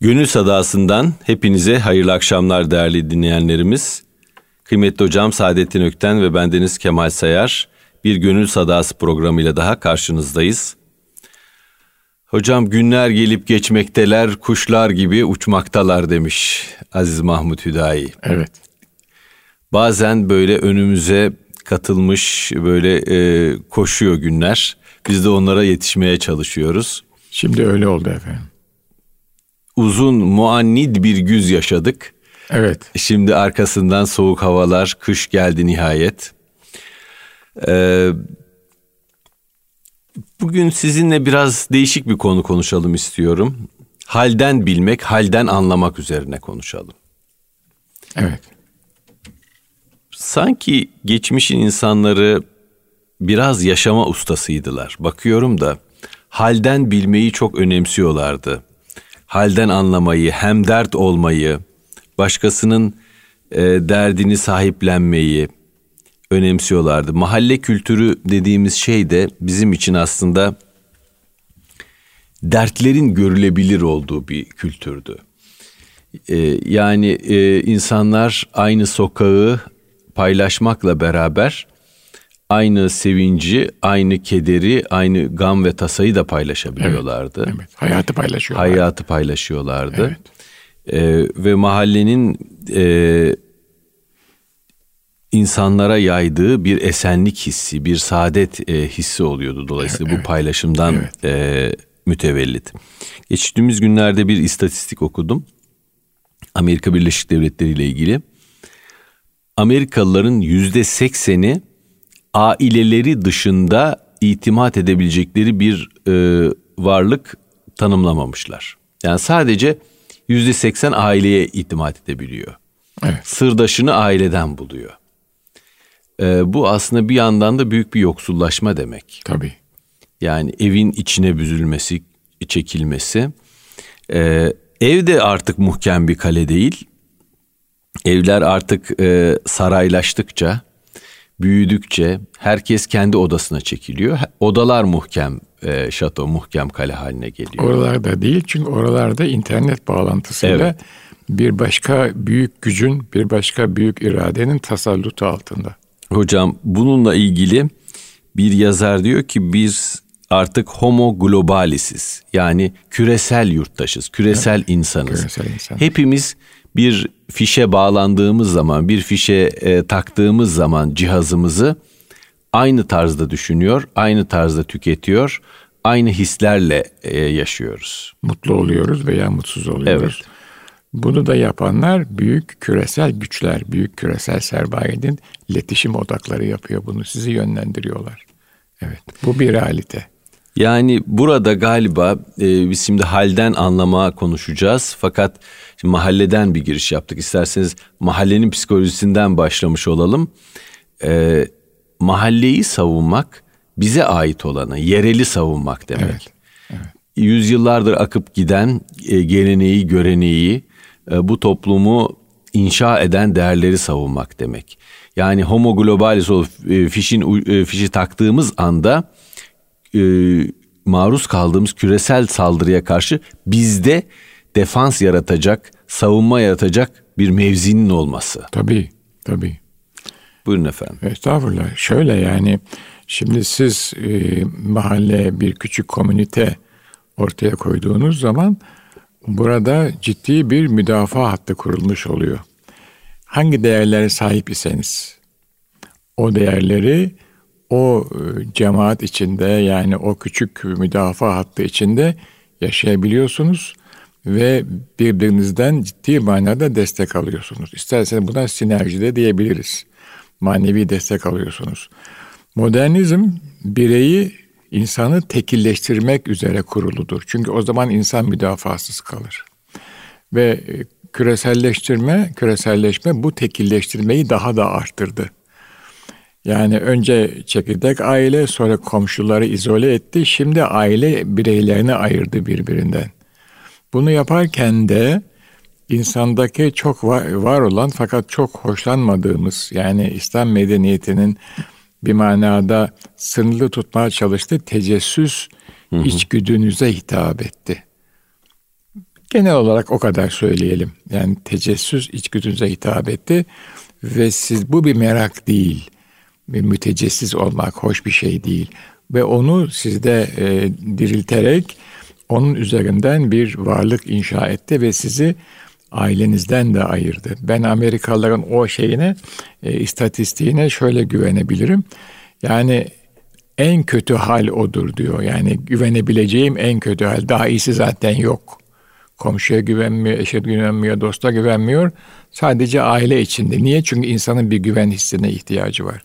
Gönül Sadası'ndan hepinize hayırlı akşamlar değerli dinleyenlerimiz. Kıymetli hocam Saadettin Ökten ve bendeniz Kemal Sayar bir Gönül Sadası programıyla daha karşınızdayız. Hocam günler gelip geçmekteler, kuşlar gibi uçmaktalar demiş Aziz Mahmut Hüdayi. Evet. Bazen böyle önümüze katılmış böyle e, koşuyor günler. Biz de onlara yetişmeye çalışıyoruz. Şimdi öyle oldu efendim. Uzun muannid bir güz yaşadık. Evet. Şimdi arkasından soğuk havalar, kış geldi nihayet. Ee, bugün sizinle biraz değişik bir konu konuşalım istiyorum. Halden bilmek, halden anlamak üzerine konuşalım. Evet. Sanki geçmişin insanları biraz yaşama ustasıydılar. Bakıyorum da halden bilmeyi çok önemsiyorlardı. Halden anlamayı, hem dert olmayı, başkasının e, derdini sahiplenmeyi önemsiyorlardı. Mahalle kültürü dediğimiz şey de bizim için aslında dertlerin görülebilir olduğu bir kültürdü. E, yani e, insanlar aynı sokağı paylaşmakla beraber aynı sevinci, aynı kederi, aynı gam ve tasayı da paylaşabiliyorlardı. Evet, evet. hayatı paylaşıyorlardı. Hayatı paylaşıyorlardı. Evet. Ee, ve mahallenin e, insanlara yaydığı bir esenlik hissi, bir saadet e, hissi oluyordu. Dolayısıyla evet, bu paylaşımdan evet. e, mütevellit. Geçtiğimiz günlerde bir istatistik okudum. Amerika Birleşik Devletleri ile ilgili. Amerikalıların yüzde sekseni aileleri dışında itimat edebilecekleri bir e, varlık tanımlamamışlar. Yani sadece yüzde seksen aileye itimat edebiliyor. Evet. Sırdaşını aileden buluyor. E, bu aslında bir yandan da büyük bir yoksullaşma demek. Tabii. Yani evin içine büzülmesi, çekilmesi. E, ev de artık muhkem bir kale değil. Evler artık e, saraylaştıkça, büyüdükçe herkes kendi odasına çekiliyor. Odalar muhkem e, şato, muhkem kale haline geliyor. Oralarda değil çünkü oralarda internet bağlantısıyla evet. bir başka büyük gücün, bir başka büyük iradenin tasallutu altında. Hocam bununla ilgili bir yazar diyor ki biz artık homo globalisiz. Yani küresel yurttaşız, küresel evet, insanız. Küresel insan. Hepimiz bir fişe bağlandığımız zaman, bir fişe e, taktığımız zaman cihazımızı aynı tarzda düşünüyor, aynı tarzda tüketiyor, aynı hislerle e, yaşıyoruz. Mutlu oluyoruz veya mutsuz oluyoruz. Evet. Bunu da yapanlar büyük küresel güçler, büyük küresel sermayenin iletişim odakları yapıyor bunu. Sizi yönlendiriyorlar. Evet, bu bir realite. Yani burada galiba e, biz şimdi halden anlama konuşacağız. Fakat şimdi mahalleden bir giriş yaptık. İsterseniz mahallenin psikolojisinden başlamış olalım. E, mahalleyi savunmak bize ait olanı, yereli savunmak demek. Evet, evet. Yüzyıllardır akıp giden e, geleneği, göreneği, e, bu toplumu inşa eden değerleri savunmak demek. Yani homo globalis olup e, fişin e, fişi taktığımız anda e, maruz kaldığımız küresel saldırıya karşı bizde defans yaratacak, savunma yaratacak bir mevzinin olması. Tabii, tabii. Buyurun efendim. Estağfurullah. Şöyle yani şimdi siz e, mahalle bir küçük komünite ortaya koyduğunuz zaman burada ciddi bir müdafaa hattı kurulmuş oluyor. Hangi değerlere sahip iseniz o değerleri o e, cemaat içinde yani o küçük müdafaa hattı içinde yaşayabiliyorsunuz ve birbirinizden ciddi manada destek alıyorsunuz. İsterseniz buna sinerji de diyebiliriz. Manevi destek alıyorsunuz. Modernizm bireyi insanı tekilleştirmek üzere kuruludur. Çünkü o zaman insan müdafasız kalır. Ve e, küreselleştirme, küreselleşme bu tekilleştirmeyi daha da arttırdı. Yani önce çekirdek aile sonra komşuları izole etti. Şimdi aile bireylerini ayırdı birbirinden. Bunu yaparken de insandaki çok var, olan fakat çok hoşlanmadığımız yani İslam medeniyetinin bir manada sınırlı tutmaya çalıştığı tecessüs hı hı. içgüdünüze hitap etti. Genel olarak o kadar söyleyelim. Yani tecessüs içgüdünüze hitap etti ve siz bu bir merak değil. Bir mütecessiz olmak hoş bir şey değil. Ve onu sizde e, dirilterek onun üzerinden bir varlık inşa etti ve sizi ailenizden de ayırdı. Ben Amerikalıların o şeyine, e, istatistiğine şöyle güvenebilirim. Yani en kötü hal odur diyor. Yani güvenebileceğim en kötü hal. Daha iyisi zaten yok. Komşuya güvenmiyor, eşe güvenmiyor, dosta güvenmiyor. Sadece aile içinde. Niye? Çünkü insanın bir güven hissine ihtiyacı var.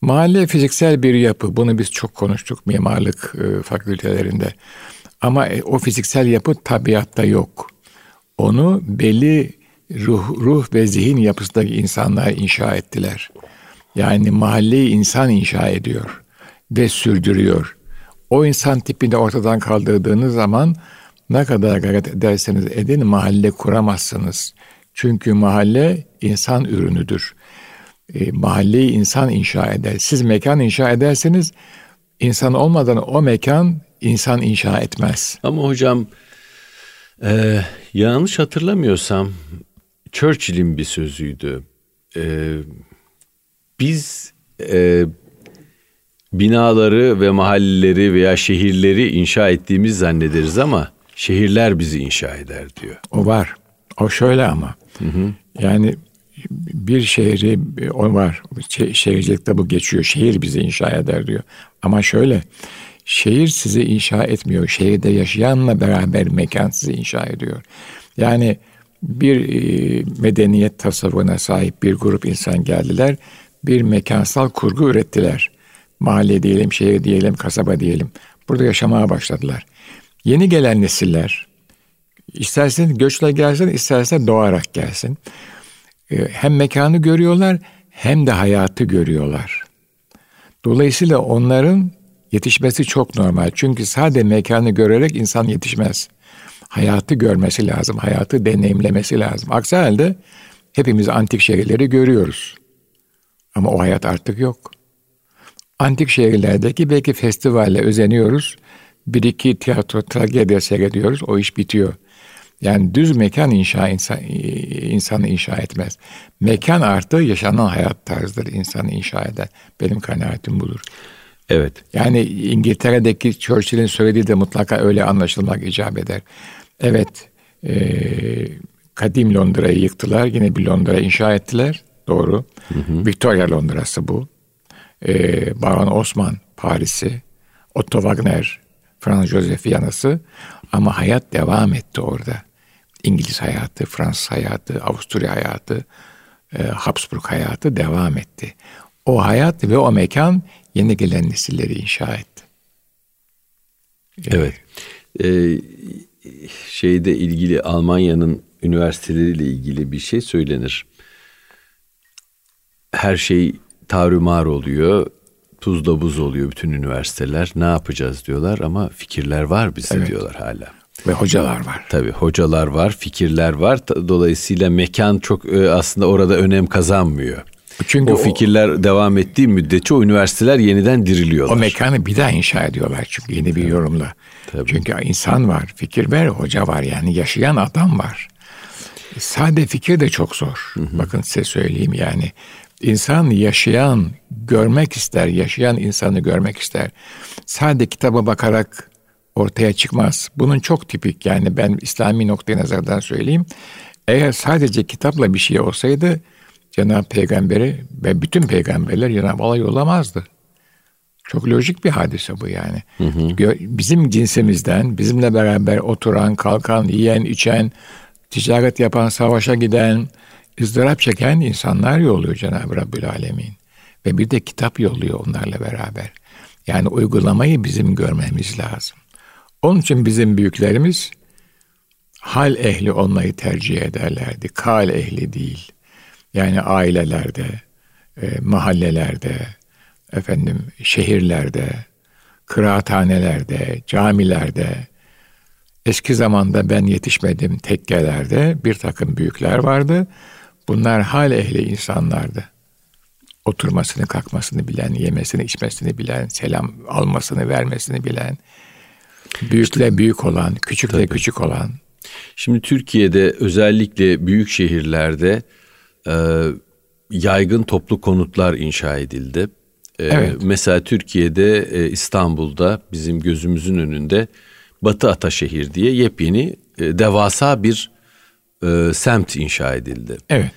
Mahalle fiziksel bir yapı. Bunu biz çok konuştuk mimarlık e, fakültelerinde. Ama e, o fiziksel yapı tabiatta yok. Onu belli ruh, ruh ve zihin yapısındaki insanlar inşa ettiler. Yani mahalleyi insan inşa ediyor ve sürdürüyor. O insan tipini ortadan kaldırdığınız zaman ne kadar gayret ederseniz edin mahalle kuramazsınız. Çünkü mahalle insan ürünüdür. E, mahalleyi insan inşa eder. Siz mekan inşa ederseniz insan olmadan o mekan insan inşa etmez. Ama hocam e, yanlış hatırlamıyorsam Churchill'in bir sözüydü. E, biz e, binaları ve mahalleleri veya şehirleri inşa ettiğimiz zannederiz ama şehirler bizi inşa eder diyor. O var. O şöyle ama. Hı hı. Yani bir şehri o var. Şehircilikte bu geçiyor. Şehir bizi inşa eder diyor. Ama şöyle şehir sizi inşa etmiyor. Şehirde yaşayanla beraber mekan sizi inşa ediyor. Yani bir e, medeniyet tasavvuruna sahip bir grup insan geldiler. Bir mekansal kurgu ürettiler. Mahalle diyelim, şehir diyelim, kasaba diyelim. Burada yaşamaya başladılar. Yeni gelen nesiller istersen göçle gelsin, istersen doğarak gelsin. E, hem mekanı görüyorlar hem de hayatı görüyorlar. Dolayısıyla onların yetişmesi çok normal. Çünkü sadece mekanı görerek insan yetişmez. Hayatı görmesi lazım, hayatı deneyimlemesi lazım. Aksi halde hepimiz antik şehirleri görüyoruz. Ama o hayat artık yok. Antik şehirlerdeki belki festivalle özeniyoruz. Bir iki tiyatro, tragedya seyrediyoruz. O iş bitiyor. Yani düz mekan inşa insan, insanı inşa etmez. Mekan artı yaşanan hayat tarzıdır insanı inşa eder. Benim kanaatim budur. Evet. Yani İngiltere'deki Churchill'in söylediği de mutlaka öyle anlaşılmak icap eder. Evet, e, kadim Londra'yı yıktılar. Yine bir Londra inşa ettiler. Doğru. Hı hı. Victoria Londra'sı bu. E, Baron Osman Paris'i, Otto Wagner, Franz Josef Viyana'sı. Ama hayat devam etti orada. İngiliz hayatı, Fransız hayatı, Avusturya hayatı, e, Habsburg hayatı devam etti. O hayat ve o mekan yeni gelen nesilleri inşa etti. Evet. Ee, şeyde ilgili Almanya'nın üniversiteleriyle ilgili bir şey söylenir. Her şey tarumar oluyor. Tuzla buz oluyor bütün üniversiteler. Ne yapacağız diyorlar ama fikirler var bizde evet. diyorlar hala. Ve hocalar var. Tabii hocalar var, fikirler var. Dolayısıyla mekan çok e, aslında orada önem kazanmıyor. Çünkü o fikirler o, devam ettiği müddetçe o üniversiteler yeniden diriliyorlar. O mekanı bir daha inşa ediyorlar çünkü yeni bir yorumla. Tabii. Çünkü insan var, fikir ver, hoca var yani yaşayan adam var. Sade fikir de çok zor. Hı hı. Bakın size söyleyeyim yani. İnsan yaşayan, görmek ister, yaşayan insanı görmek ister. Sade kitaba bakarak ortaya çıkmaz. Bunun çok tipik yani ben İslami noktaya nazardan söyleyeyim. Eğer sadece kitapla bir şey olsaydı Cenab-ı Peygamber'i ve bütün peygamberler Cenab-ı Allah yollamazdı. Çok lojik bir hadise bu yani. Hı hı. Bizim cinsimizden, bizimle beraber oturan, kalkan, yiyen, içen, ticaret yapan, savaşa giden, ızdırap çeken insanlar yolluyor Cenab-ı Rabbül Alemin. Ve bir de kitap yolluyor onlarla beraber. Yani uygulamayı bizim görmemiz lazım. Onun için bizim büyüklerimiz hal ehli olmayı tercih ederlerdi. Kal ehli değil. Yani ailelerde, e, mahallelerde, efendim şehirlerde, kıraathanelerde, camilerde, eski zamanda ben yetişmedim tekkelerde bir takım büyükler vardı. Bunlar hal ehli insanlardı. Oturmasını, kalkmasını bilen, yemesini, içmesini bilen, selam almasını, vermesini bilen, büyükle büyük olan, küçükle Tabii. küçük olan, Şimdi Türkiye'de özellikle büyük şehirlerde e, yaygın toplu konutlar inşa edildi. E, Evet. Mesela Türkiye'de e, İstanbul'da bizim gözümüzün önünde Batı Ataşehir diye yepyeni e, devasa bir e, semt inşa edildi. Evet.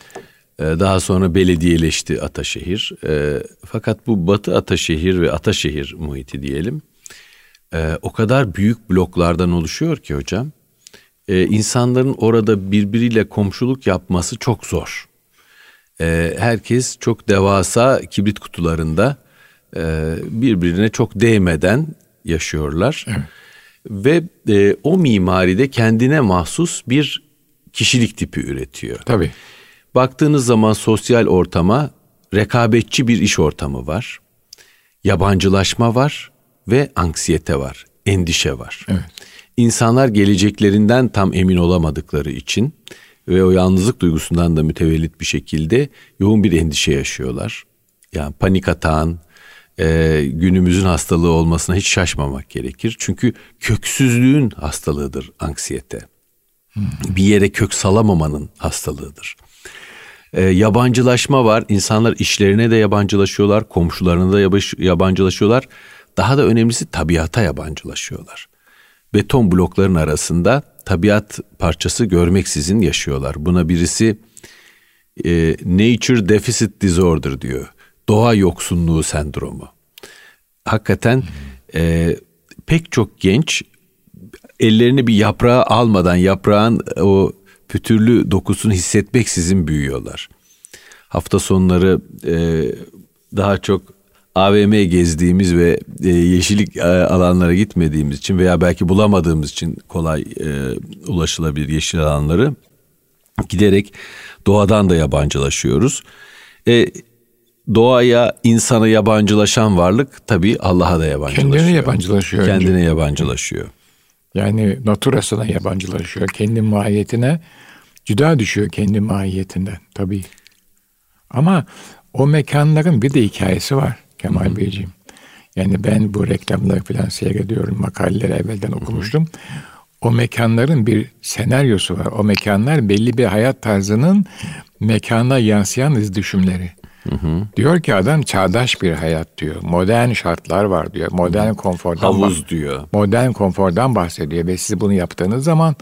Ee, Daha sonra belediyeleşti Ataşehir. Ee, Fakat bu Batı Ataşehir ve Ataşehir muhiti diyelim e, o kadar büyük bloklardan oluşuyor ki hocam. e, insanların orada birbiriyle komşuluk yapması çok zor. E, Herkes çok devasa kibrit kutularında e, birbirine çok değmeden yaşıyorlar. Ve e, o mimaride kendine mahsus bir kişilik tipi üretiyor. Tabii. Baktığınız zaman sosyal ortama rekabetçi bir iş ortamı var. Yabancılaşma var ve anksiyete var, endişe var. Evet. İnsanlar geleceklerinden tam emin olamadıkları için ve o yalnızlık duygusundan da mütevellit bir şekilde yoğun bir endişe yaşıyorlar. Yani panik atağın e, günümüzün hastalığı olmasına hiç şaşmamak gerekir. Çünkü köksüzlüğün hastalığıdır anksiyete. Bir yere kök salamamanın hastalığıdır. E, yabancılaşma var. İnsanlar işlerine de yabancılaşıyorlar, komşularına da yabancılaşıyorlar. Daha da önemlisi tabiata yabancılaşıyorlar. Beton blokların arasında tabiat parçası görmeksizin yaşıyorlar. Buna birisi e, Nature Deficit Disorder diyor. Doğa yoksunluğu sendromu. Hakikaten e, pek çok genç ellerini bir yaprağa almadan yaprağın o pütürlü dokusunu hissetmeksizin büyüyorlar. Hafta sonları e, daha çok AVM gezdiğimiz ve e, yeşillik e, alanlara gitmediğimiz için veya belki bulamadığımız için kolay e, ulaşılabilir yeşil alanları giderek doğadan da yabancılaşıyoruz. E, doğaya, insana yabancılaşan varlık tabii Allah'a da yabancılaşıyor. Kendine yabancılaşıyor önce. Kendine yabancılaşıyor. Yani naturasına yabancılaşıyor. Kendi mahiyetine cüda düşüyor kendi mahiyetinden tabii. Ama o mekanların bir de hikayesi var Kemal Beyciğim. Yani ben bu reklamları falan seyrediyorum, makaleleri evvelden okumuştum. O mekanların bir senaryosu var. O mekanlar belli bir hayat tarzının mekana yansıyan iz düşümleri. Diyor ki adam çağdaş bir hayat diyor. Modern şartlar var diyor. Modern konfordan Havuz diyor. modern konfordan bahsediyor ve siz bunu yaptığınız zaman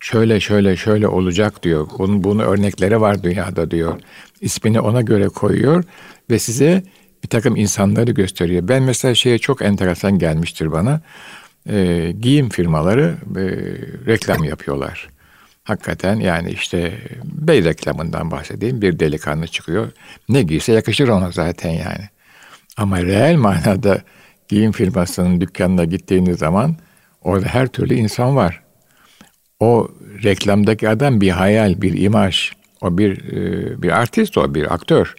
şöyle şöyle şöyle olacak diyor. Bunun, bunun örnekleri var dünyada diyor. İsmini ona göre koyuyor ve size bir takım insanları gösteriyor. Ben mesela şeye çok enteresan gelmiştir bana. Ee, giyim firmaları e, reklam yapıyorlar. Hakikaten yani işte bey reklamından bahsedeyim. Bir delikanlı çıkıyor. Ne giyse yakışır ona zaten yani. Ama reel manada giyim firmasının dükkanına gittiğiniz zaman orada her türlü insan var. O reklamdaki adam bir hayal, bir imaj. O bir e, bir artist, o bir aktör.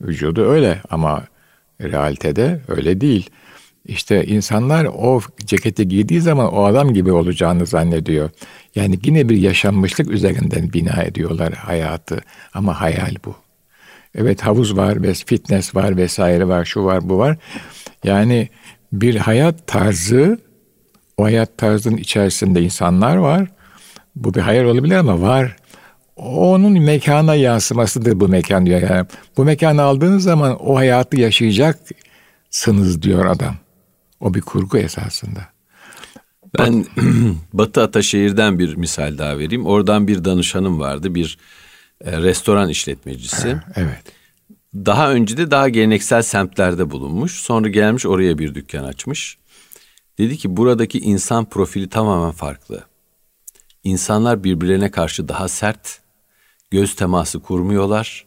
Vücudu öyle ama realitede öyle değil. İşte insanlar o ceketi giydiği zaman o adam gibi olacağını zannediyor. Yani yine bir yaşanmışlık üzerinden bina ediyorlar hayatı. Ama hayal bu. Evet havuz var ve fitness var vesaire var şu var bu var. Yani bir hayat tarzı o hayat tarzının içerisinde insanlar var. Bu bir hayal olabilir ama var. Onun mekana yansımasıdır bu mekan diyor. Yani bu mekanı aldığınız zaman o hayatı yaşayacaksınız diyor adam. O bir kurgu esasında. Ben Batı Ataşehir'den bir misal daha vereyim. Oradan bir danışanım vardı, bir e, restoran işletmecisi. Evet. Daha önce de daha geleneksel semtlerde bulunmuş. Sonra gelmiş oraya bir dükkan açmış. Dedi ki buradaki insan profili tamamen farklı. İnsanlar birbirlerine karşı daha sert, göz teması kurmuyorlar.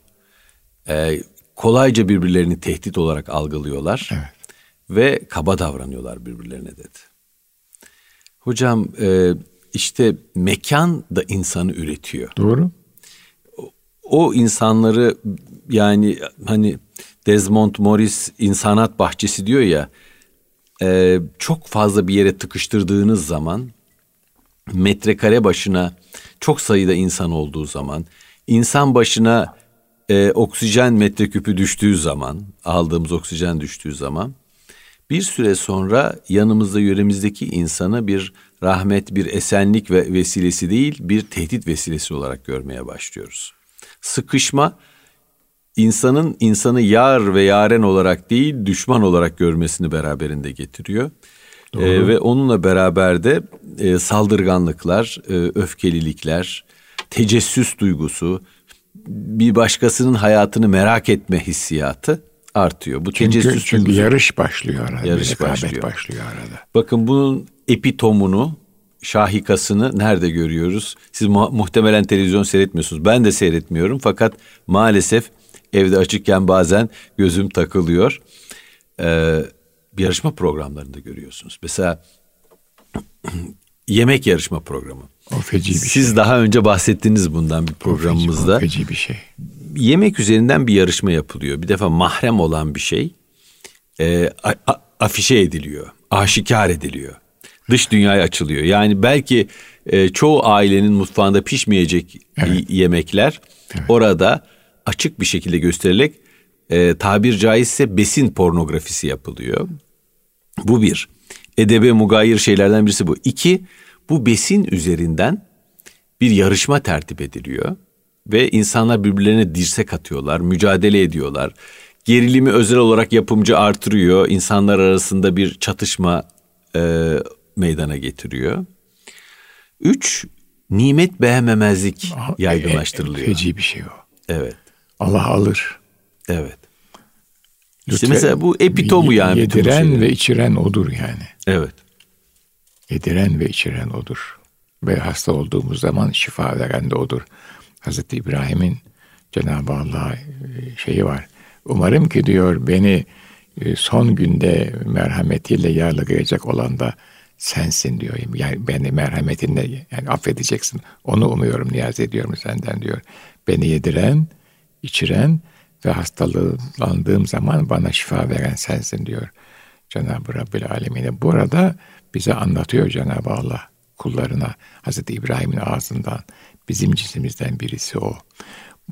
e, kolayca birbirlerini tehdit olarak algılıyorlar. Ve kaba davranıyorlar birbirlerine dedi. Hocam e, işte mekan da insanı üretiyor Doğru. o insanları yani hani Desmond Morris insanat bahçesi diyor ya e, çok fazla bir yere tıkıştırdığınız zaman metrekare başına çok sayıda insan olduğu zaman insan başına e, oksijen metreküpü düştüğü zaman aldığımız oksijen düştüğü zaman bir süre sonra yanımızda yöremizdeki insana bir rahmet bir esenlik ve vesilesi değil, bir tehdit vesilesi olarak görmeye başlıyoruz. Sıkışma insanın insanı yar ve yaren olarak değil, düşman olarak görmesini beraberinde getiriyor. Ee, ve onunla beraber de e, saldırganlıklar, e, öfkelilikler, tecessüs duygusu, bir başkasının hayatını merak etme hissiyatı artıyor. Bu çünkü, tecessüs çünkü duygusu, yarış başlıyor arada. Yarış başlıyor. başlıyor arada. Bakın bunun epitomunu, şahikasını nerede görüyoruz? Siz mu- muhtemelen televizyon seyretmiyorsunuz. Ben de seyretmiyorum fakat maalesef evde açıkken bazen gözüm takılıyor. Ee, yarışma programlarında görüyorsunuz. Mesela yemek yarışma programı. O feci bir Siz şey. daha önce bahsettiniz bundan bir programımızda. O feci, o feci bir şey. Yemek üzerinden bir yarışma yapılıyor. Bir defa mahrem olan bir şey e, a, a, afişe ediliyor, aşikar ediliyor. Dış dünyaya açılıyor. Yani belki e, çoğu ailenin mutfağında pişmeyecek evet. yemekler evet. orada açık bir şekilde gösterilerek e, tabir caizse besin pornografisi yapılıyor. Bu bir. Edebe mugayir şeylerden birisi bu. İki, bu besin üzerinden bir yarışma tertip ediliyor. Ve insanlar birbirlerine dirsek atıyorlar, mücadele ediyorlar. Gerilimi özel olarak yapımcı artırıyor. İnsanlar arasında bir çatışma e, meydana getiriyor. Üç, nimet beğenmemezlik yaygınlaştırılıyor. E, e, feci bir şey o. Evet. Allah alır. Evet. Lütfen, işte mesela bu epitomu yani. Yediren ve içiren odur yani. Evet. Yediren ve içiren odur. Ve hasta olduğumuz zaman şifa veren de odur. Hazreti İbrahim'in Cenab-ı Allah e, şeyi var. Umarım ki diyor beni e, son günde merhametiyle yargılayacak olan da sensin diyor. Yani beni merhametinle yani affedeceksin. Onu umuyorum, niyaz ediyorum senden diyor. Beni yediren, içiren ve hastalandığım zaman bana şifa veren sensin diyor. Cenab-ı Rabbil Alemin'e. Burada bize anlatıyor Cenab-ı Allah kullarına Hazreti İbrahim'in ağzından bizim cisimimizden birisi o.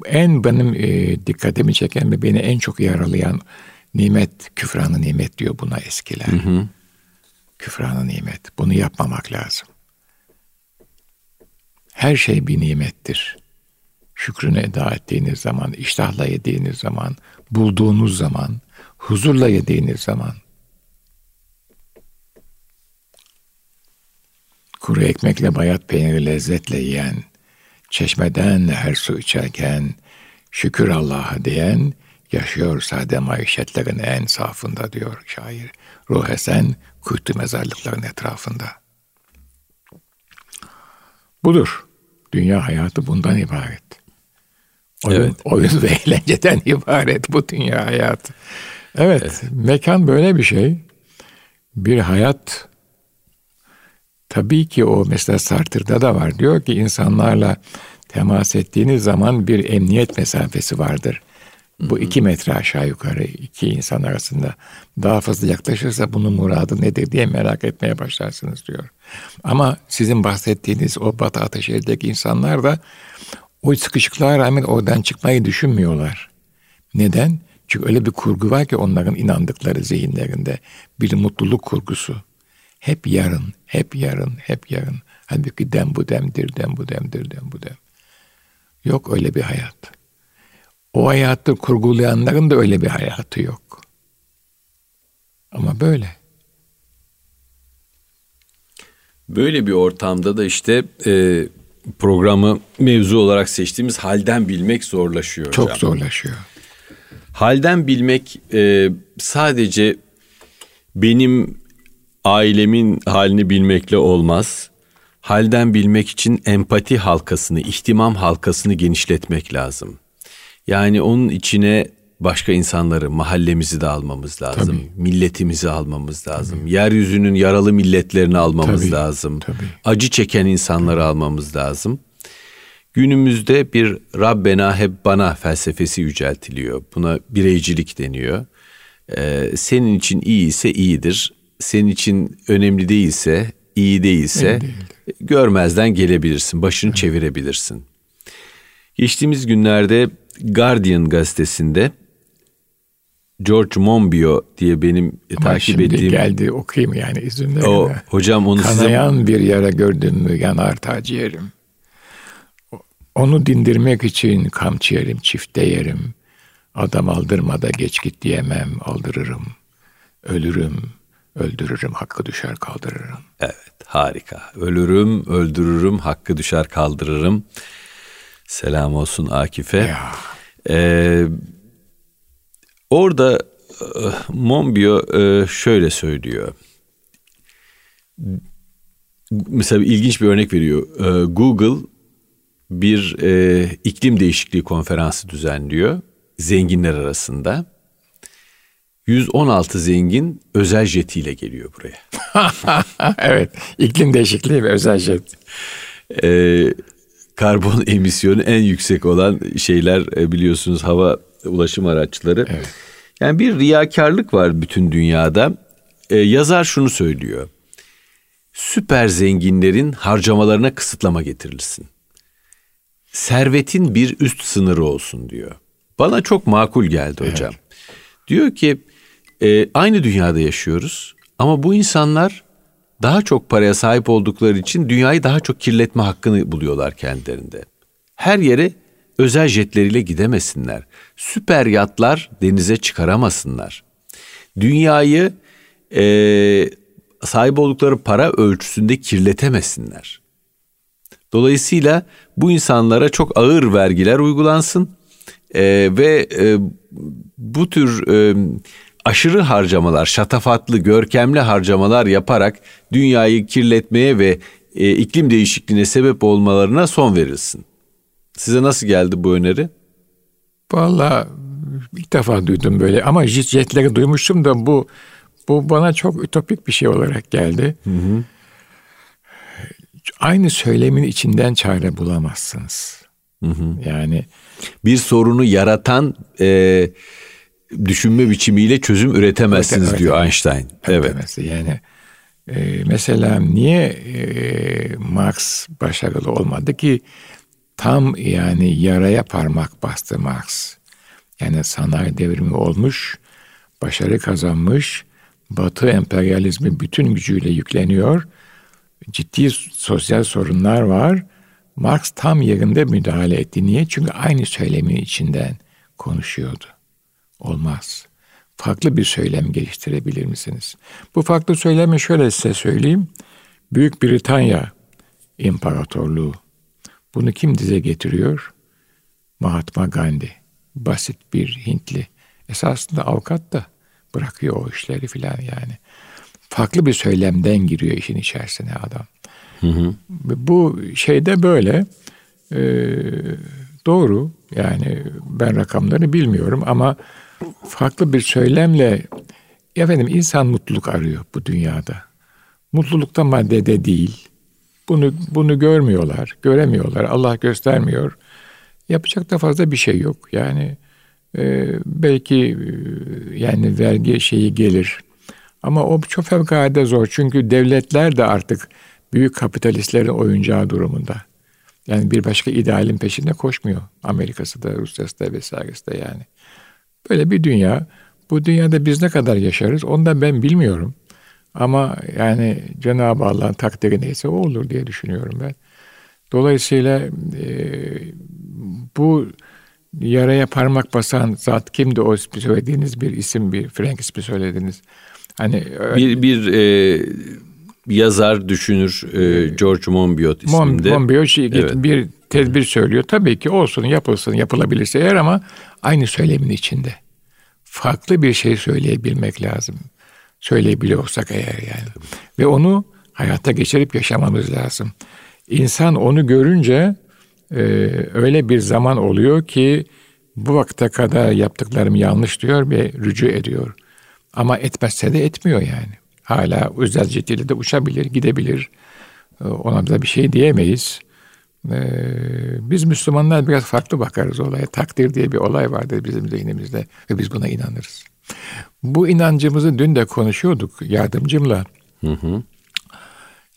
En benim e, dikkatimi çeken ve beni en çok yaralayan nimet, küfranı nimet diyor buna eskiler. Hı hı. Küfranı nimet. Bunu yapmamak lazım. Her şey bir nimettir. Şükrünü eda ettiğiniz zaman, iştahla yediğiniz zaman, bulduğunuz zaman, huzurla yediğiniz zaman, kuru ekmekle bayat peyniri lezzetle yiyen, çeşmeden her su içerken, şükür Allah'a diyen, yaşıyor sade maişetlerin en safında diyor şair. Ruh esen kuytu mezarlıkların etrafında. Budur. Dünya hayatı bundan ibaret. Oyun, evet. oyun ve eğlenceden ibaret bu dünya hayatı. Evet, evet, mekan böyle bir şey. Bir hayat tabii ki o mesela Sartre'da da var. Diyor ki insanlarla temas ettiğiniz zaman bir emniyet mesafesi vardır. Bu iki metre aşağı yukarı iki insan arasında daha fazla yaklaşırsa bunun muradı nedir diye merak etmeye başlarsınız diyor. Ama sizin bahsettiğiniz o Batı Ateşehir'deki insanlar da o sıkışıklığa rağmen oradan çıkmayı düşünmüyorlar. Neden? Çünkü öyle bir kurgu var ki onların inandıkları zihinlerinde bir mutluluk kurgusu. Hep yarın, hep yarın, hep yarın. Halbuki dem bu demdir, dem bu demdir, dem bu dem. Yok öyle bir hayat. O hayatı kurgulayanların da öyle bir hayatı yok. Ama böyle. Böyle bir ortamda da işte e, programı mevzu olarak seçtiğimiz halden bilmek zorlaşıyor. Çok hocam. zorlaşıyor. Halden bilmek e, sadece benim ailemin halini bilmekle olmaz. Halden bilmek için empati halkasını, ihtimam halkasını genişletmek lazım. Yani onun içine başka insanları, mahallemizi de almamız lazım. Tabii. Milletimizi almamız lazım. Tabii. Yeryüzünün yaralı milletlerini almamız tabii, lazım. Tabii. Acı çeken insanları tabii. almamız lazım. Günümüzde bir Rabbena hep bana felsefesi yüceltiliyor. Buna bireycilik deniyor. Ee, senin için iyi ise iyidir. Senin için önemli değilse, iyi değilse görmezden gelebilirsin. Başını evet. çevirebilirsin. Geçtiğimiz günlerde Guardian gazetesinde George Monbiot diye benim Ama takip şimdi ettiğim geldi okuyayım yani izinle. o hocam onu size Kanayan bir yara gördün mü yanar ta ciğerim. Onu dindirmek için kamçı yerim, çifte yerim. Adam aldırma da geç git diyemem, aldırırım. Ölürüm, öldürürüm, hakkı düşer kaldırırım. Evet harika. Ölürüm, öldürürüm, hakkı düşer kaldırırım. Selam olsun Akif'e. Ya. Ee, orada e, Monbiot e, şöyle söylüyor. Mesela ilginç bir örnek veriyor. Ee, Google bir e, iklim değişikliği konferansı düzenliyor zenginler arasında. 116 zengin özel jetiyle geliyor buraya. evet, iklim değişikliği ve özel jet. Ee, karbon emisyonu en yüksek olan şeyler e, biliyorsunuz hava ulaşım araçları. Evet. Yani bir riyakarlık var bütün dünyada. Ee, yazar şunu söylüyor. Süper zenginlerin harcamalarına kısıtlama getirilsin. Servetin bir üst sınırı olsun diyor. Bana çok makul geldi hocam. Diyor ki e, aynı dünyada yaşıyoruz ama bu insanlar daha çok paraya sahip oldukları için dünyayı daha çok kirletme hakkını buluyorlar kendilerinde. Her yere özel jetleriyle gidemesinler. Süper yatlar denize çıkaramasınlar. Dünyayı e, sahip oldukları para ölçüsünde kirletemesinler. Dolayısıyla bu insanlara çok ağır vergiler uygulansın e, ve e, bu tür e, aşırı harcamalar, şatafatlı, görkemli harcamalar yaparak dünyayı kirletmeye ve e, iklim değişikliğine sebep olmalarına son verilsin. Size nasıl geldi bu öneri? Vallahi ilk defa duydum böyle ama jet, jetleri duymuştum da bu bu bana çok ütopik bir şey olarak geldi. Aynı söylemin içinden çare bulamazsınız. Yani Bir sorunu yaratan e, düşünme biçimiyle çözüm üretemezsiniz Ürete- diyor ürete- Einstein. Evet. yani e, mesela niye e, Marx başarılı olmadı ki tam yani yaraya parmak bastı Marx. Yani sanayi devrimi olmuş, başarı kazanmış, Batı emperyalizmi bütün gücüyle yükleniyor. Ciddi sosyal sorunlar var. Marx tam yerinde müdahale etti. Niye? Çünkü aynı söylemin içinden konuşuyordu. Olmaz. Farklı bir söylem geliştirebilir misiniz? Bu farklı söylemi şöyle size söyleyeyim. Büyük Britanya İmparatorluğu. Bunu kim dize getiriyor? Mahatma Gandhi. Basit bir Hintli. Esasında avukat da bırakıyor o işleri filan yani. Farklı bir söylemden giriyor işin içerisine adam. Bu şeyde böyle e, doğru yani ben rakamları bilmiyorum ama farklı bir söylemle efendim insan mutluluk arıyor bu dünyada. Mutlulukta maddede değil. Bunu bunu görmüyorlar, göremiyorlar. Allah göstermiyor. Yapacak da fazla bir şey yok. Yani e, belki e, yani vergi şeyi gelir. Ama o çok fevkalade zor. Çünkü devletler de artık büyük kapitalistlerin oyuncağı durumunda. Yani bir başka idealin peşinde koşmuyor. Amerika'sı da, Rusya'sı da vesairesi de yani. Böyle bir dünya. Bu dünyada biz ne kadar yaşarız onu da ben bilmiyorum. Ama yani Cenab-ı Allah'ın takdiri neyse o olur diye düşünüyorum ben. Dolayısıyla e, bu yaraya parmak basan zat kimdi o söylediğiniz bir isim bir Frank ismi söylediniz. Hani Bir, bir e, yazar, düşünür e, George Monbiot Mon, isminde. Monbiot şey- Evet. bir tedbir söylüyor. Tabii ki olsun yapılsın yapılabilirse eğer ama aynı söylemin içinde. Farklı bir şey söyleyebilmek lazım. Söyleyebiliyorsak eğer yani. Ve onu hayata geçirip yaşamamız lazım. İnsan onu görünce e, öyle bir zaman oluyor ki bu vakte kadar yaptıklarım yanlış diyor ve rücu ediyor. Ama etmezse de etmiyor yani. Hala özel jetiyle de uçabilir, gidebilir. E, Ona da bir şey diyemeyiz. Ee, biz Müslümanlar biraz farklı bakarız olaya. Takdir diye bir olay vardır bizim zihnimizde ve biz buna inanırız. Bu inancımızı dün de konuşuyorduk yardımcımla.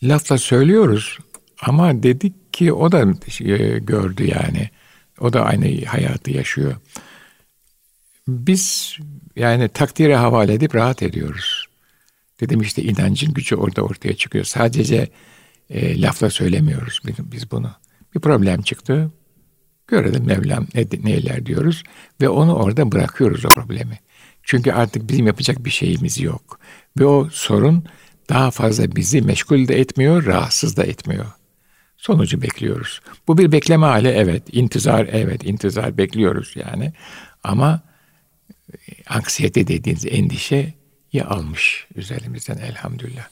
Lafla söylüyoruz ama dedik ki o da e, gördü yani. O da aynı hayatı yaşıyor. Biz yani takdire havale edip rahat ediyoruz. Dedim işte inancın gücü orada ortaya çıkıyor. Sadece e, lafla söylemiyoruz biz bunu. Bir problem çıktı. Görelim Mevlam ne, neyler diyoruz. Ve onu orada bırakıyoruz o problemi. Çünkü artık bizim yapacak bir şeyimiz yok. Ve o sorun daha fazla bizi meşgul de etmiyor, rahatsız da etmiyor. Sonucu bekliyoruz. Bu bir bekleme hali evet, intizar evet, intizar bekliyoruz yani. Ama e, anksiyete dediğiniz endişe ya almış üzerimizden elhamdülillah.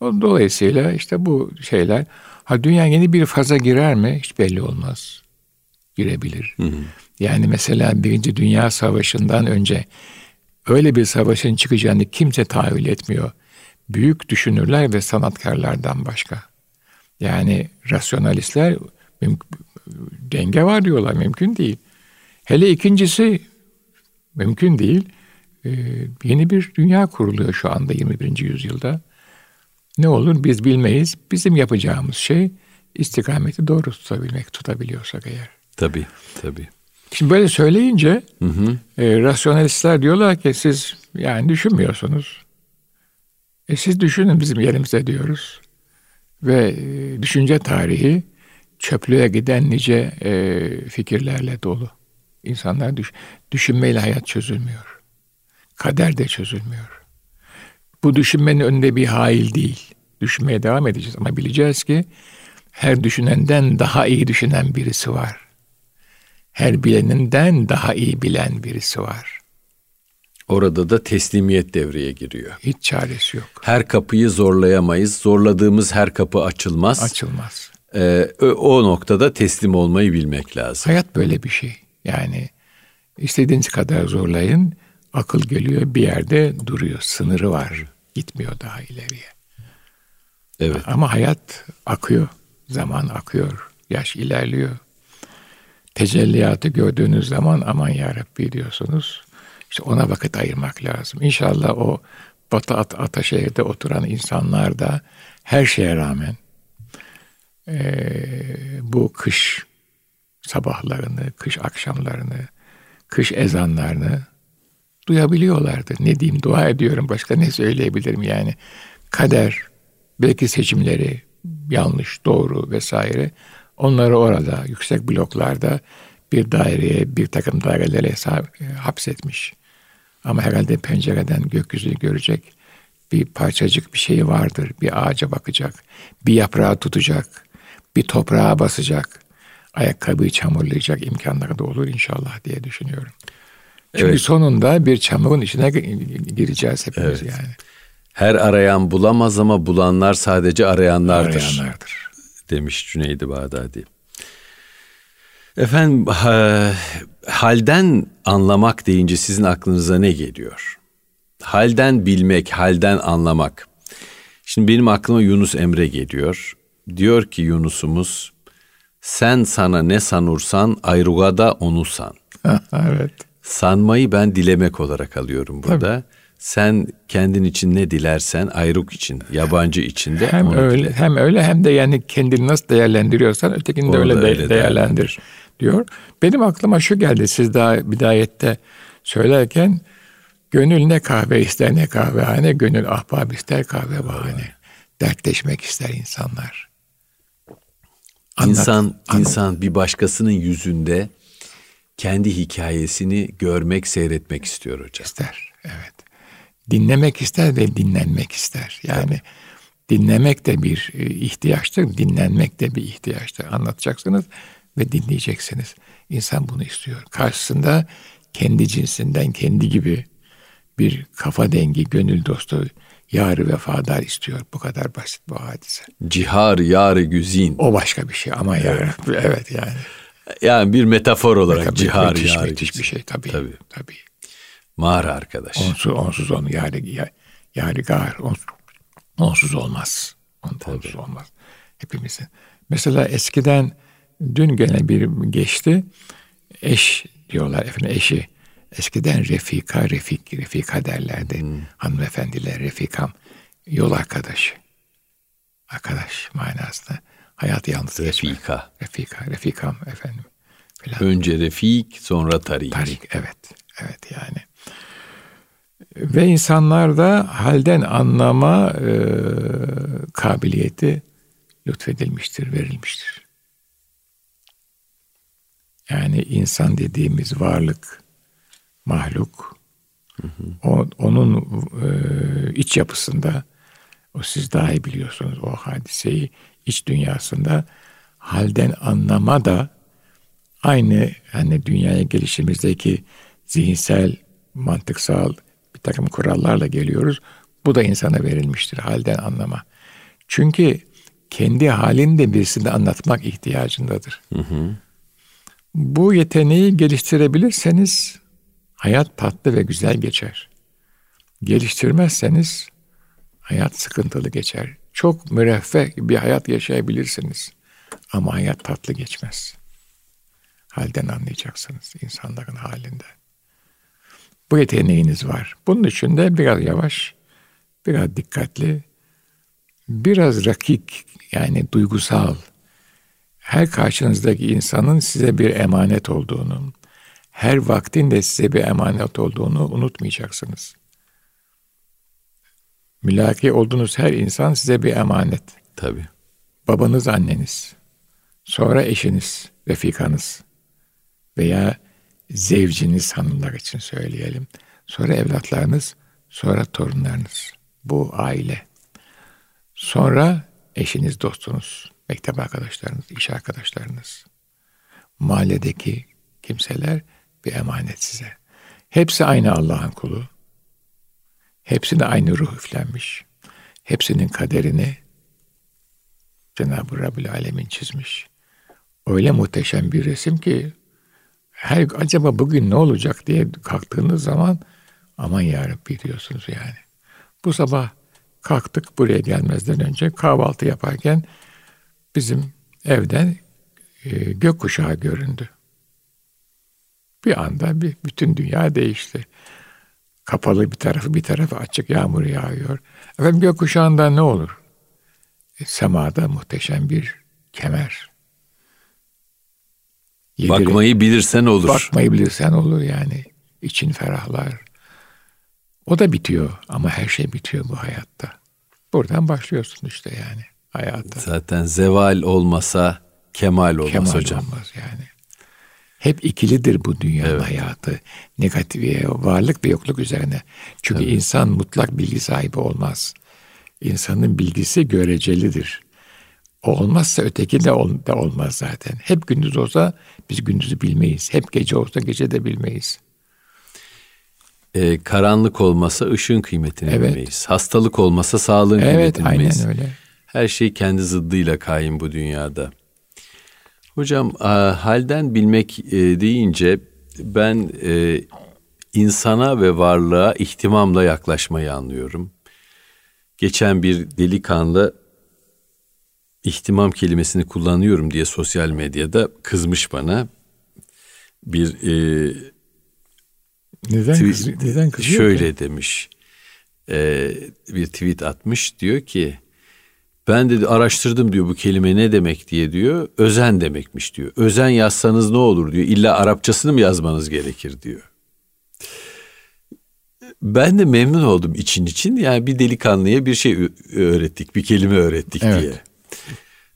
Dolayısıyla işte bu şeyler ha dünya yeni bir faza girer mi hiç belli olmaz. Girebilir. Hı hı. Yani mesela Birinci Dünya Savaşı'ndan önce öyle bir savaşın çıkacağını kimse tahayyül etmiyor. Büyük düşünürler ve sanatkarlardan başka. Yani rasyonalistler denge var diyorlar mümkün değil. Hele ikincisi mümkün değil. Ee, yeni bir dünya kuruluyor şu anda 21. yüzyılda. Ne olur biz bilmeyiz. Bizim yapacağımız şey istikameti doğru tutabilmek, tutabiliyorsak eğer. Tabii, tabii. Şimdi böyle söyleyince hı hı. E, rasyonalistler diyorlar ki siz yani düşünmüyorsunuz. E siz düşünün bizim yerimize diyoruz. Ve e, düşünce tarihi çöplüğe giden nice e, fikirlerle dolu. İnsanlar düş, düşünmeyle hayat çözülmüyor. Kader de çözülmüyor. Bu düşünmenin önünde bir hail değil. Düşünmeye devam edeceğiz ama bileceğiz ki her düşünenden daha iyi düşünen birisi var. Her bileninden daha iyi bilen birisi var. Orada da teslimiyet devreye giriyor. Hiç çaresi yok. Her kapıyı zorlayamayız. Zorladığımız her kapı açılmaz. Açılmaz. Ee, o noktada teslim olmayı bilmek lazım. Hayat böyle bir şey. Yani istediğiniz kadar zorlayın. Akıl geliyor bir yerde duruyor. Sınırı var. Gitmiyor daha ileriye. Evet. Ama hayat akıyor. Zaman akıyor. Yaş ilerliyor. Tecelliyatı gördüğünüz zaman aman ya Rabbi diyorsunuz. İşte ona vakit ayırmak lazım. İnşallah o Batı At Ataşehir'de oturan insanlar da her şeye rağmen e, bu kış sabahlarını, kış akşamlarını, kış ezanlarını duyabiliyorlardı. Ne diyeyim dua ediyorum başka ne söyleyebilirim yani. Kader, belki seçimleri yanlış, doğru vesaire onları orada yüksek bloklarda bir daireye, bir takım dairelere hapsetmiş. Ama herhalde pencereden gökyüzünü görecek bir parçacık bir şey vardır. Bir ağaca bakacak, bir yaprağı tutacak, bir toprağa basacak, ayakkabıyı çamurlayacak imkanları da olur inşallah diye düşünüyorum. Çünkü evet. sonunda bir çamurun içine gireceğiz hepimiz evet. yani. Her arayan bulamaz ama bulanlar sadece arayanlardır. Arayanlardır. Demiş Cüneydi Bağdadi. Efendim halden anlamak deyince sizin aklınıza ne geliyor? Halden bilmek, halden anlamak. Şimdi benim aklıma Yunus Emre geliyor. Diyor ki Yunus'umuz sen sana ne sanursan ayrugada onu san. evet. Sanmayı ben dilemek olarak alıyorum burada. Tabii. Sen kendin için ne dilersen ayruk için, yabancı için de hem öyle dile. hem öyle hem de yani kendini nasıl değerlendiriyorsan ötekini de öyle, de öyle değerlendir diyor. Benim aklıma şu geldi siz daha bidayette söylerken gönül ne kahve ister ne kahvehane, gönül ahbab ister kahve bahane. Dertleşmek ister insanlar. Anlat, insan anlat. insan bir başkasının yüzünde kendi hikayesini görmek, seyretmek istiyor hocam. İster, evet. Dinlemek ister ve dinlenmek ister. Yani dinlemek de bir e, ihtiyaçtır, dinlenmek de bir ihtiyaçtır. Anlatacaksınız ve dinleyeceksiniz. İnsan bunu istiyor. Karşısında kendi cinsinden kendi gibi bir kafa dengi, gönül dostu, yarı vefadar istiyor. Bu kadar basit bu hadise. Cihar yarı güzin. O başka bir şey ama evet. ya evet yani. Yani bir metafor olarak tabii, cihar müthiş, yarı müthiş bir şey tabii. Tabii. tabii. Mağara arkadaş. Onsuz, onsuz onu yani, yani gar, onsuz, onsuz olmaz. Onsuz olmaz. Hepimizin. Mesela eskiden Dün gene bir geçti. Eş diyorlar efendim eşi. Eskiden refika, refik, refika derlerdi. Hmm. Hanımefendiler, refikam, yol arkadaşı. Arkadaş manasında. Hayat yalnız Refika. Geçme. Refika, refikam efendim. Falan. Önce refik, sonra tarik. Tarik, evet. Evet yani. Ve insanlarda halden anlama e, kabiliyeti lütfedilmiştir, verilmiştir. Yani insan dediğimiz varlık, mahluk, hı hı. O, onun e, iç yapısında, o siz daha iyi biliyorsunuz o hadiseyi, iç dünyasında halden anlama da aynı hani dünyaya gelişimizdeki zihinsel, mantıksal bir takım kurallarla geliyoruz. Bu da insana verilmiştir halden anlama. Çünkü kendi halini de birisine anlatmak ihtiyacındadır. Hı hı. Bu yeteneği geliştirebilirseniz hayat tatlı ve güzel geçer. Geliştirmezseniz hayat sıkıntılı geçer. Çok müreffeh bir hayat yaşayabilirsiniz. Ama hayat tatlı geçmez. Halden anlayacaksınız insanların halinde. Bu yeteneğiniz var. Bunun için de biraz yavaş, biraz dikkatli, biraz rakik yani duygusal, her karşınızdaki insanın size bir emanet olduğunu, her vaktin de size bir emanet olduğunu unutmayacaksınız. Mülaki olduğunuz her insan size bir emanet. Tabii. Babanız, anneniz, sonra eşiniz, refikanız veya zevciniz hanımlar için söyleyelim. Sonra evlatlarınız, sonra torunlarınız. Bu aile. Sonra eşiniz, dostunuz, mektep arkadaşlarınız, iş arkadaşlarınız. Mahalledeki kimseler bir emanet size. Hepsi aynı Allah'ın kulu. Hepsine aynı ruh üflenmiş. Hepsinin kaderini Cenab-ı Rabbül Alemin çizmiş. Öyle muhteşem bir resim ki her acaba bugün ne olacak diye kalktığınız zaman aman yarabbi diyorsunuz yani. Bu sabah kalktık buraya gelmezden önce kahvaltı yaparken bizim evden e, gökkuşağı göründü. Bir anda bir bütün dünya değişti. Kapalı bir tarafı bir tarafı açık yağmur yağıyor. Efendim gökkuşağında ne olur? E, semada muhteşem bir kemer. Yediri, bakmayı bilirsen olur. Bakmayı bilirsen olur yani. İçin ferahlar. O da bitiyor ama her şey bitiyor bu hayatta. Buradan başlıyorsun işte yani hayata. Zaten zeval olmasa kemal olmaz kemal hocam. olmaz yani. Hep ikilidir bu dünya evet. hayatı. Negatif varlık ve yokluk üzerine. Çünkü evet. insan mutlak bilgi sahibi olmaz. İnsanın bilgisi görecelidir. O olmazsa öteki de, ol, da olmaz zaten. Hep gündüz olsa biz gündüzü bilmeyiz. Hep gece olsa gece de bilmeyiz. Ee, karanlık olmasa ışığın kıymetini evet. bilmeyiz. Hastalık olmasa sağlığın evet, kıymetini bilmeyiz. Evet aynen öyle. Her şey kendi zıddıyla kaim bu dünyada. Hocam halden bilmek e, deyince ben e, insana ve varlığa ihtimamla yaklaşmayı anlıyorum. Geçen bir delikanlı ihtimam kelimesini kullanıyorum diye sosyal medyada kızmış bana. Bir e, neden, kız, neden kızıyor Şöyle ki? demiş. E, bir tweet atmış diyor ki ben dedi araştırdım diyor bu kelime ne demek diye diyor. Özen demekmiş diyor. Özen yazsanız ne olur diyor. İlla Arapçasını mı yazmanız gerekir diyor. Ben de memnun oldum için için. Yani bir delikanlıya bir şey öğrettik, bir kelime öğrettik evet. diye.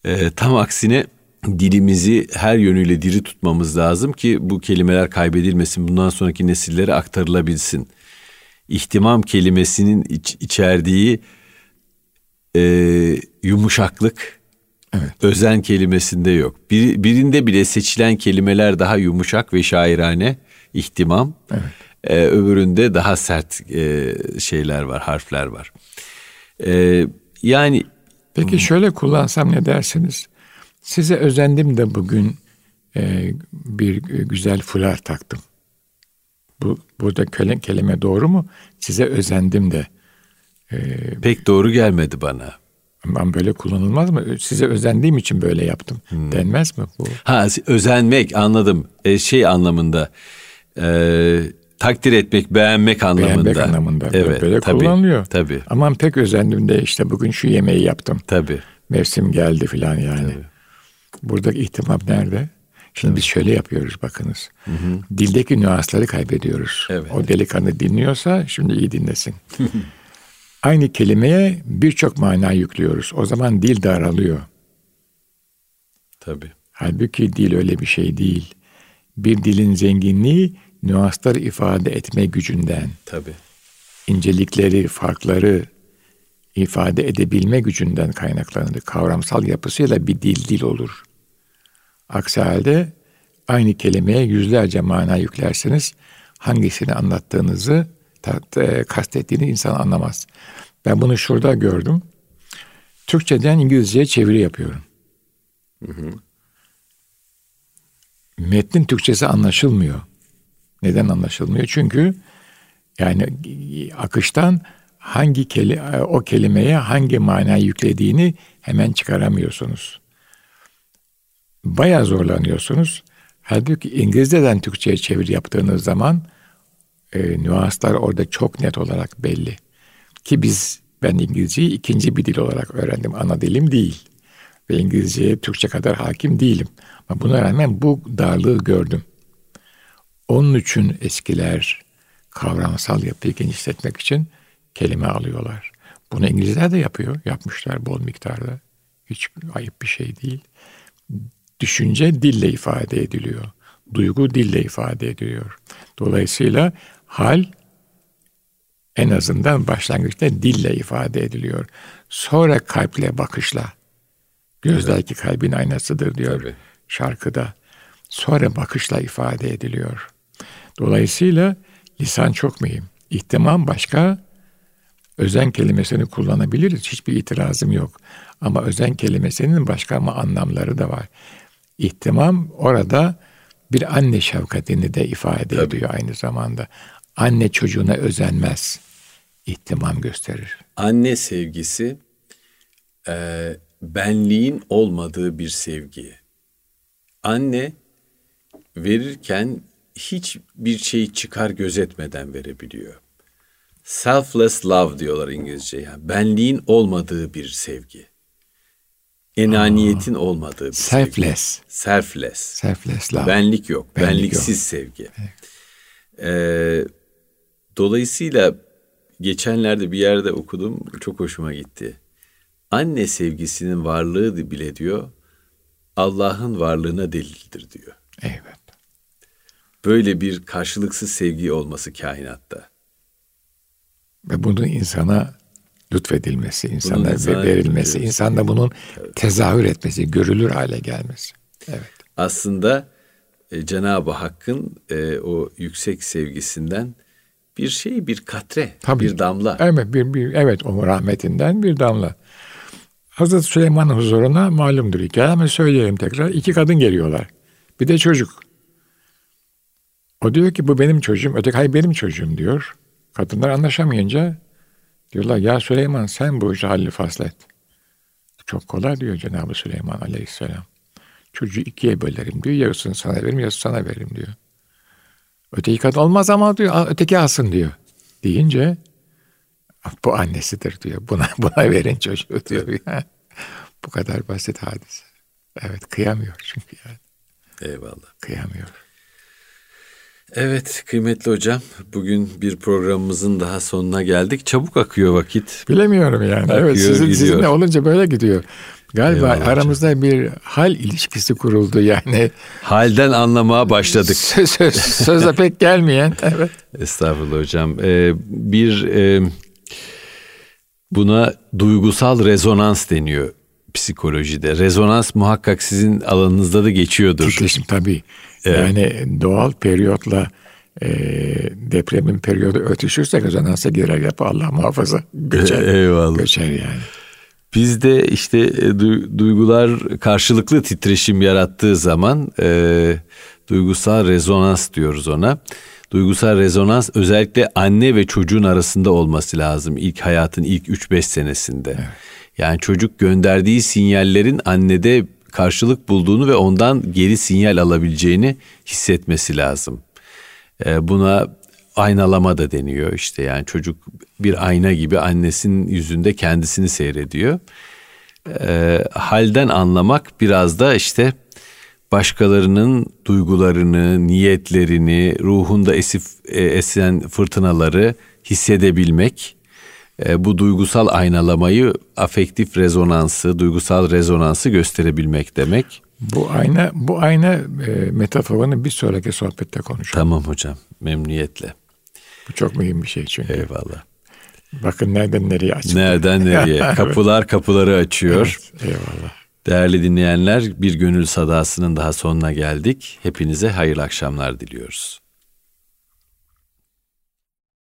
Ee, tam aksine dilimizi her yönüyle diri tutmamız lazım ki bu kelimeler kaybedilmesin. Bundan sonraki nesillere aktarılabilsin. İhtimam kelimesinin iç, içerdiği e, yumuşaklık evet. özen kelimesinde yok. Bir, birinde bile seçilen kelimeler daha yumuşak ve şairane ihtimam. Evet. E, öbüründe daha sert e, şeyler var, harfler var. E, yani Peki şöyle kullansam ne dersiniz? Size özendim de bugün e, bir güzel fular taktım. Bu burada kelime doğru mu? Size özendim de ee, Pek doğru gelmedi bana. Ben böyle kullanılmaz mı? Size özendiğim için böyle yaptım. Hmm. Denmez mi bu? Ha özenmek anladım. E, şey anlamında. E, takdir etmek, beğenmek anlamında. Beğenmek anlamında. Evet, böyle tabii, kullanılıyor. Tabii. Aman pek özendim de işte bugün şu yemeği yaptım. Tabii. Mevsim geldi filan yani. Tabii. Buradaki ihtimam nerede? Şimdi biz şöyle yapıyoruz bakınız. Dildeki nüansları kaybediyoruz. Evet. O delikanlı dinliyorsa şimdi iyi dinlesin. Aynı kelimeye birçok mana yüklüyoruz. O zaman dil daralıyor. Tabii. Halbuki dil öyle bir şey değil. Bir dilin zenginliği nüansları ifade etme gücünden, Tabii. incelikleri, farkları ifade edebilme gücünden kaynaklanır. Kavramsal yapısıyla bir dil dil olur. Aksi halde aynı kelimeye yüzlerce mana yüklerseniz hangisini anlattığınızı kastettiğini insan anlamaz. Ben bunu şurada gördüm. Türkçeden İngilizceye çeviri yapıyorum. Metnin Türkçesi anlaşılmıyor. Neden anlaşılmıyor? Çünkü yani akıştan hangi keli, o kelimeye hangi manayı yüklediğini hemen çıkaramıyorsunuz. Bayağı zorlanıyorsunuz. Halbuki İngilizceden Türkçe'ye çeviri yaptığınız zaman e, nüanslar orada çok net olarak belli. Ki biz ben İngilizceyi ikinci bir dil olarak öğrendim. Ana dilim değil. Ve İngilizceye Türkçe kadar hakim değilim. Ama buna rağmen bu darlığı gördüm. Onun için eskiler kavramsal yapıyı genişletmek için kelime alıyorlar. Bunu İngilizler de yapıyor. Yapmışlar bol miktarda. Hiç ayıp bir şey değil. Düşünce dille ifade ediliyor. Duygu dille ifade ediliyor. Dolayısıyla hal en azından başlangıçta dille ifade ediliyor. Sonra kalple bakışla. Gözdeki kalbin aynasıdır diyor Tabii. şarkıda. Sonra bakışla ifade ediliyor. Dolayısıyla lisan çok mühim. İhtimam başka, özen kelimesini kullanabiliriz. Hiçbir itirazım yok. Ama özen kelimesinin başka ama anlamları da var. İhtimam orada bir anne şefkatini de ifade Tabii. ediyor aynı zamanda. Anne çocuğuna özenmez. İhtimam gösterir. Anne sevgisi e, benliğin olmadığı bir sevgi. Anne verirken hiçbir şey çıkar gözetmeden verebiliyor. Selfless love diyorlar İngilizce. Yani benliğin olmadığı bir sevgi. Enaniyetin olmadığı bir sevgi. Selfless. Selfless. Selfless love. Benlik yok. Benlik benliksiz sevgi. Ee, dolayısıyla geçenlerde bir yerde okudum. Çok hoşuma gitti. Anne sevgisinin varlığı bile diyor Allah'ın varlığına delildir diyor. Evet. Böyle bir karşılıksız sevgi olması kainatta. Ve bunun insana lütfedilmesi, insana insana verilmesi, insanda bunun tezahür etmesi, görülür hale gelmesi. Evet. Aslında e, Cenab-ı Hakk'ın e, o yüksek sevgisinden bir şey, bir katre, Tabii. bir damla. Evet, bir, bir, evet o rahmetinden bir damla. Hazreti Süleyman'ın huzuruna malumdur hikaye ama söyleyelim tekrar. İki kadın geliyorlar. Bir de çocuk. O diyor ki bu benim çocuğum. Öteki hayır benim çocuğum diyor. Kadınlar anlaşamayınca diyorlar ya Süleyman sen bu işi halli faslet. Çok kolay diyor Cenab-ı Süleyman aleyhisselam. Çocuğu ikiye bölerim diyor. Yarısını sana veririm, yarısını sana veririm diyor. Öteki kadın olmaz ama diyor "a- öteki alsın diyor. Deyince bu annesidir diyor. Buna buna verin çocuğu diyor. bu kadar basit hadise. Evet kıyamıyor çünkü yani. Eyvallah. Kıyamıyor. Evet kıymetli hocam bugün bir programımızın daha sonuna geldik. Çabuk akıyor vakit. Bilemiyorum yani. Akıyor, evet sizin, gidiyor. sizinle olunca böyle gidiyor. Galiba Eyvallah aramızda bir hal ilişkisi kuruldu yani. Halden anlamaya başladık. Söz, söz, sözle pek gelmeyen. Evet. Estağfurullah hocam. Ee, bir e, buna duygusal rezonans deniyor psikolojide. Rezonans muhakkak sizin alanınızda da geçiyordur. Titreşim tabii. Yani doğal periyotla e, depremin periyodu örtüşürse rezonansa girer yapı Allah muhafaza. Göçer. Eyvallah. Göçer yani. Bizde işte e, du- duygular karşılıklı titreşim yarattığı zaman e, duygusal rezonans diyoruz ona. Duygusal rezonans özellikle anne ve çocuğun arasında olması lazım ilk hayatın ilk 3-5 senesinde. Yani çocuk gönderdiği sinyallerin annede karşılık bulduğunu ve ondan geri sinyal alabileceğini hissetmesi lazım. E, buna aynalama da deniyor işte yani çocuk bir ayna gibi annesinin yüzünde kendisini seyrediyor. E, halden anlamak biraz da işte başkalarının duygularını, niyetlerini, ruhunda esif e, esen fırtınaları hissedebilmek, e, bu duygusal aynalamayı, afektif rezonansı, duygusal rezonansı gösterebilmek demek. Bu ayna bu ayna e, metaforunu bir sonraki sohbette konuşalım. Tamam hocam, memnuniyetle. Bu çok mühim bir şey çünkü. Eyvallah. Bakın nereden nereye açıldı. Nereden nereye? Kapılar kapıları açıyor. Evet, eyvallah. Değerli dinleyenler, bir gönül sadasının daha sonuna geldik. Hepinize hayırlı akşamlar diliyoruz.